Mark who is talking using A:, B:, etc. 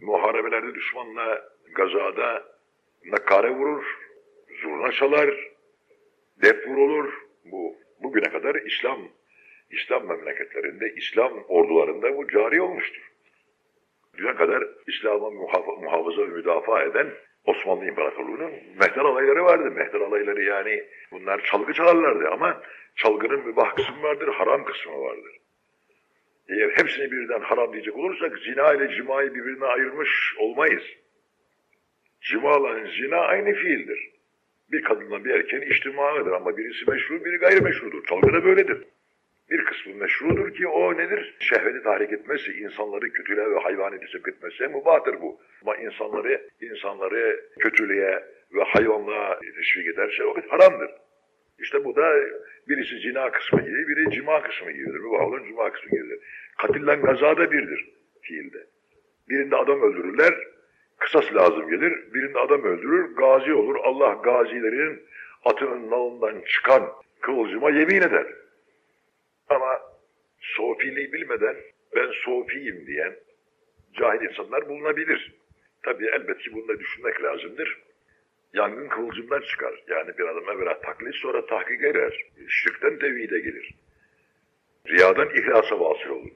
A: muharebelerde düşmanla gazada nakare vurur, zurna çalar, def vurulur. Bu bugüne kadar İslam İslam memleketlerinde, İslam ordularında bu cari olmuştur. Düne kadar İslam'ı muhafa- muhafaza ve müdafaa eden Osmanlı İmparatorluğu'nun mehter alayları vardı. Mehter alayları yani bunlar çalgı çalarlardı ama çalgının mübah kısmı vardır, haram kısmı vardır. Eğer hepsini birden haram diyecek olursak zina ile cimayı birbirine ayırmış olmayız. Cima ile zina aynı fiildir. Bir kadınla bir erkeğin içtimaidir ama birisi meşru, biri gayrimeşrudur. Çalgı da böyledir. Bir kısmı meşrudur ki o nedir? Şehveti tahrik etmesi, insanları kötülüğe ve hayvani sevk etmesi mubahtır bu. Ama insanları insanları kötülüğe ve hayvanlığa teşvik ederse o haramdır. İşte bu da birisi zina kısmı gibi, biri cima kısmı gibidir. Mübah cima kısmı gibidir. Katillen gaza da birdir fiilde. Birinde adam öldürürler, kısas lazım gelir. Birinde adam öldürür, gazi olur. Allah gazilerin atının nalından çıkan kıvılcıma yemin eder. Ama sofiliği bilmeden ben sofiyim diyen cahil insanlar bulunabilir. Tabii elbet ki bunu da düşünmek lazımdır. Yangın kıvılcımdan çıkar. Yani bir adam evvela taklit sonra tahkik erer. Şirkten tevhide gelir. Riyadan ihlasa vasıl olur.